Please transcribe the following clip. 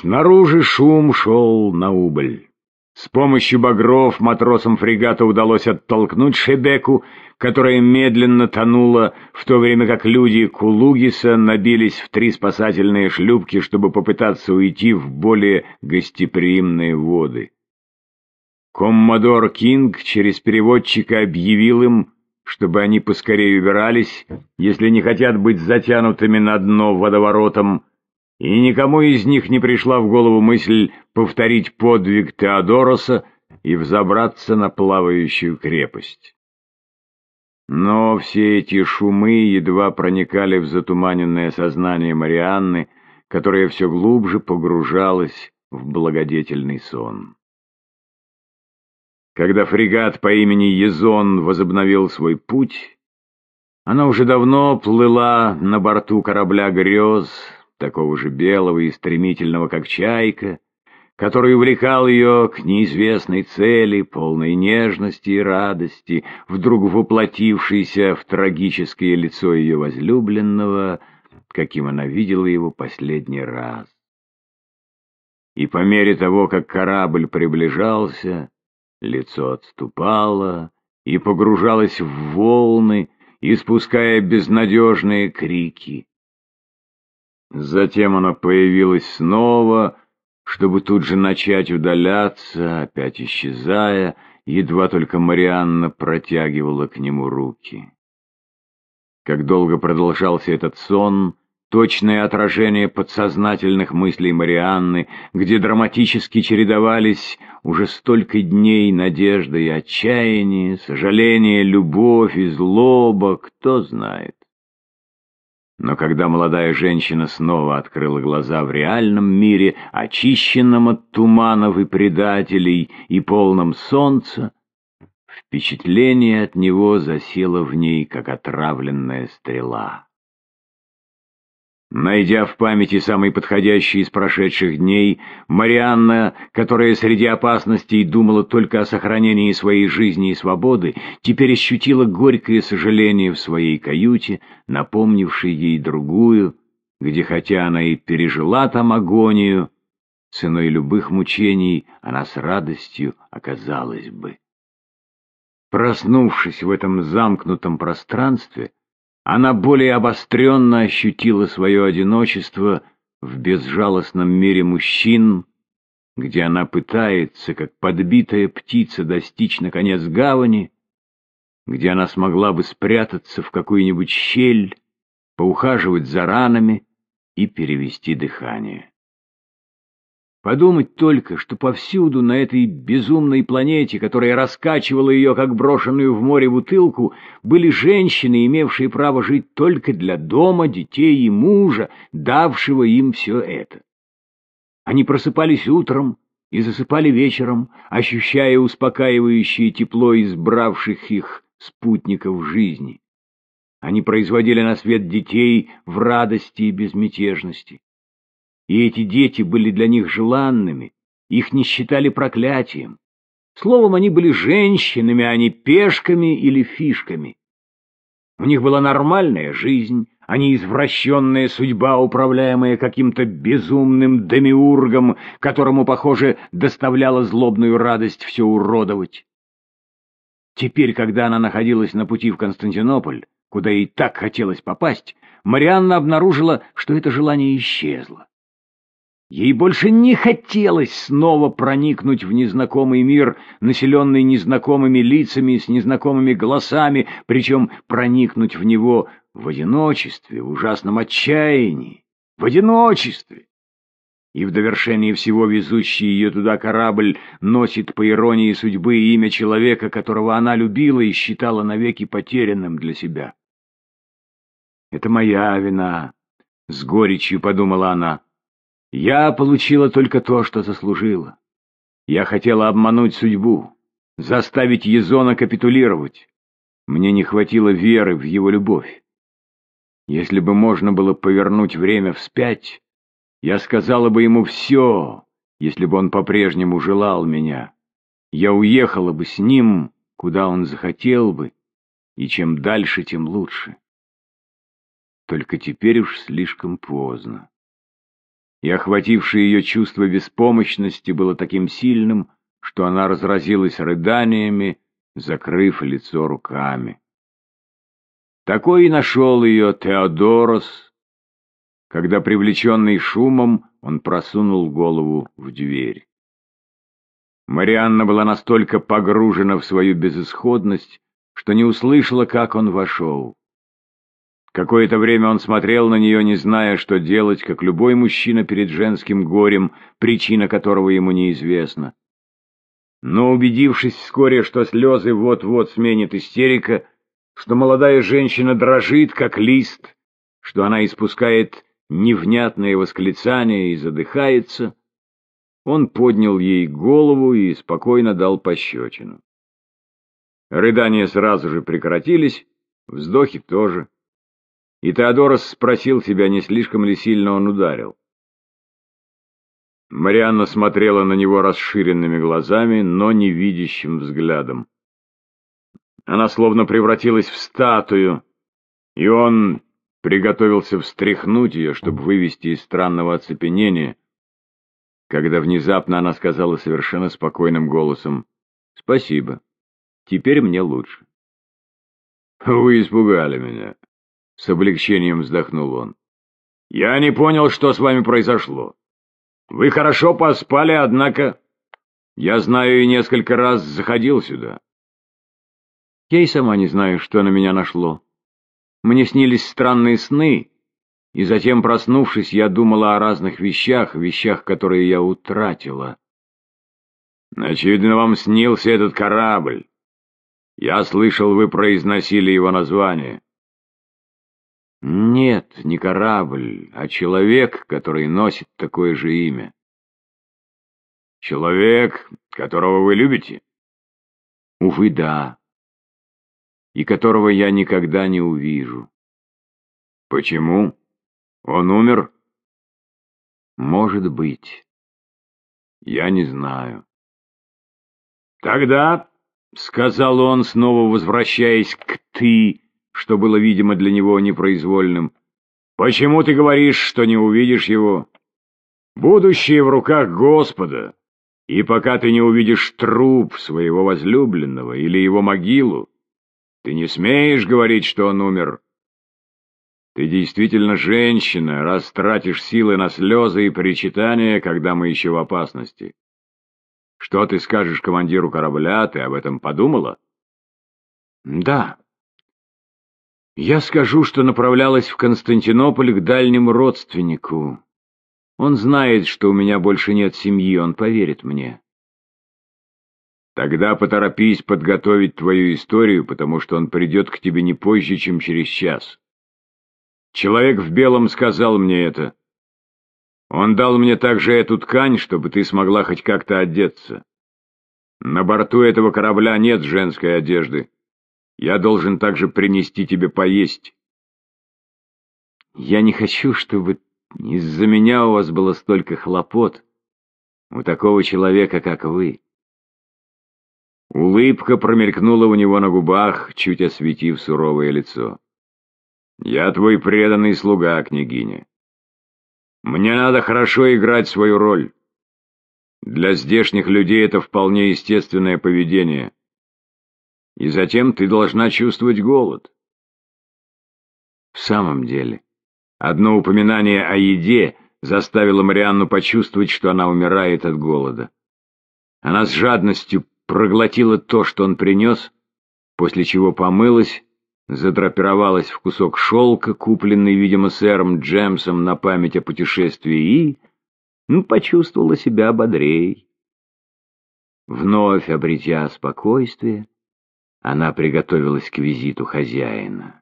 Снаружи шум шел на убыль. С помощью багров матросам фрегата удалось оттолкнуть Шебеку, которая медленно тонула, в то время как люди Кулугиса набились в три спасательные шлюпки, чтобы попытаться уйти в более гостеприимные воды. Коммодор Кинг через переводчика объявил им, чтобы они поскорее убирались, если не хотят быть затянутыми на дно водоворотом, и никому из них не пришла в голову мысль повторить подвиг Теодороса и взобраться на плавающую крепость. Но все эти шумы едва проникали в затуманенное сознание Марианны, которая все глубже погружалась в благодетельный сон. Когда фрегат по имени Езон возобновил свой путь, она уже давно плыла на борту корабля «Грез», такого же белого и стремительного, как чайка, который увлекал ее к неизвестной цели, полной нежности и радости, вдруг воплотившейся в трагическое лицо ее возлюбленного, каким она видела его последний раз. И по мере того, как корабль приближался, лицо отступало и погружалось в волны, испуская безнадежные крики. Затем она появилась снова, чтобы тут же начать удаляться, опять исчезая, едва только Марианна протягивала к нему руки. Как долго продолжался этот сон, точное отражение подсознательных мыслей Марианны, где драматически чередовались уже столько дней надежда и отчаяние, сожаление, любовь и злоба, кто знает. Но когда молодая женщина снова открыла глаза в реальном мире, очищенном от туманов и предателей и полном солнца, впечатление от него засело в ней, как отравленная стрела. Найдя в памяти самый подходящий из прошедших дней, Марианна, которая среди опасностей думала только о сохранении своей жизни и свободы, теперь ощутила горькое сожаление в своей каюте, напомнившей ей другую, где, хотя она и пережила там агонию, ценой любых мучений она с радостью оказалась бы. Проснувшись в этом замкнутом пространстве, она более обостренно ощутила свое одиночество в безжалостном мире мужчин, где она пытается, как подбитая птица, достичь, наконец, гавани, где она смогла бы спрятаться в какую-нибудь щель, поухаживать за ранами и перевести дыхание. Подумать только, что повсюду на этой безумной планете, которая раскачивала ее, как брошенную в море бутылку, были женщины, имевшие право жить только для дома, детей и мужа, давшего им все это. Они просыпались утром и засыпали вечером, ощущая успокаивающее тепло избравших их спутников жизни. Они производили на свет детей в радости и безмятежности и эти дети были для них желанными, их не считали проклятием. Словом, они были женщинами, а не пешками или фишками. У них была нормальная жизнь, а не извращенная судьба, управляемая каким-то безумным демиургом, которому, похоже, доставляла злобную радость все уродовать. Теперь, когда она находилась на пути в Константинополь, куда ей так хотелось попасть, Марианна обнаружила, что это желание исчезло. Ей больше не хотелось снова проникнуть в незнакомый мир, населенный незнакомыми лицами с незнакомыми голосами, причем проникнуть в него в одиночестве, в ужасном отчаянии, в одиночестве. И в довершении всего везущий ее туда корабль носит, по иронии судьбы, имя человека, которого она любила и считала навеки потерянным для себя. «Это моя вина», — с горечью подумала она. Я получила только то, что заслужила. Я хотела обмануть судьбу, заставить Езона капитулировать. Мне не хватило веры в его любовь. Если бы можно было повернуть время вспять, я сказала бы ему все, если бы он по-прежнему желал меня. Я уехала бы с ним, куда он захотел бы, и чем дальше, тем лучше. Только теперь уж слишком поздно. И охватившее ее чувство беспомощности было таким сильным, что она разразилась рыданиями, закрыв лицо руками. Такой и нашел ее Теодорос, когда, привлеченный шумом, он просунул голову в дверь. Марианна была настолько погружена в свою безысходность, что не услышала, как он вошел. Какое-то время он смотрел на нее, не зная, что делать, как любой мужчина перед женским горем, причина которого ему неизвестна. Но убедившись вскоре, что слезы вот-вот сменит истерика, что молодая женщина дрожит, как лист, что она испускает невнятные восклицания и задыхается, он поднял ей голову и спокойно дал пощечину. Рыдания сразу же прекратились, вздохи тоже. И Теодорос спросил себя, не слишком ли сильно он ударил. Марианна смотрела на него расширенными глазами, но невидящим взглядом. Она словно превратилась в статую, и он приготовился встряхнуть ее, чтобы вывести из странного оцепенения, когда внезапно она сказала совершенно спокойным голосом «Спасибо, теперь мне лучше». «Вы испугали меня», — с облегчением вздохнул он. «Я не понял, что с вами произошло. Вы хорошо поспали, однако я знаю и несколько раз заходил сюда». Я и сама не знаю, что на меня нашло. Мне снились странные сны, и затем, проснувшись, я думала о разных вещах, вещах, которые я утратила. Очевидно, вам снился этот корабль. Я слышал, вы произносили его название. Нет, не корабль, а человек, который носит такое же имя. Человек, которого вы любите? Увы, да. И которого я никогда не увижу. Почему? Он умер? Может быть. Я не знаю. Тогда, — сказал он, снова возвращаясь к «ты», что было, видимо, для него непроизвольным, — почему ты говоришь, что не увидишь его? Будущее в руках Господа, и пока ты не увидишь труп своего возлюбленного или его могилу, ты не смеешь говорить, что он умер. Ты действительно женщина, раз тратишь силы на слезы и причитания, когда мы еще в опасности. Что ты скажешь командиру корабля, ты об этом подумала? Да. Я скажу, что направлялась в Константинополь к дальнему родственнику. Он знает, что у меня больше нет семьи, он поверит мне. Тогда поторопись подготовить твою историю, потому что он придет к тебе не позже, чем через час. Человек в белом сказал мне это. Он дал мне также эту ткань, чтобы ты смогла хоть как-то одеться. На борту этого корабля нет женской одежды. Я должен также принести тебе поесть. Я не хочу, чтобы из-за меня у вас было столько хлопот. У такого человека, как вы. Улыбка промелькнула у него на губах, чуть осветив суровое лицо. «Я твой преданный слуга, княгиня. Мне надо хорошо играть свою роль. Для здешних людей это вполне естественное поведение. И затем ты должна чувствовать голод». В самом деле, одно упоминание о еде заставило Марианну почувствовать, что она умирает от голода. Она с жадностью проглотила то, что он принес, после чего помылась, задрапировалась в кусок шелка, купленный, видимо, сэром Джемсом на память о путешествии, и ну, почувствовала себя бодрей. Вновь обретя спокойствие, она приготовилась к визиту хозяина.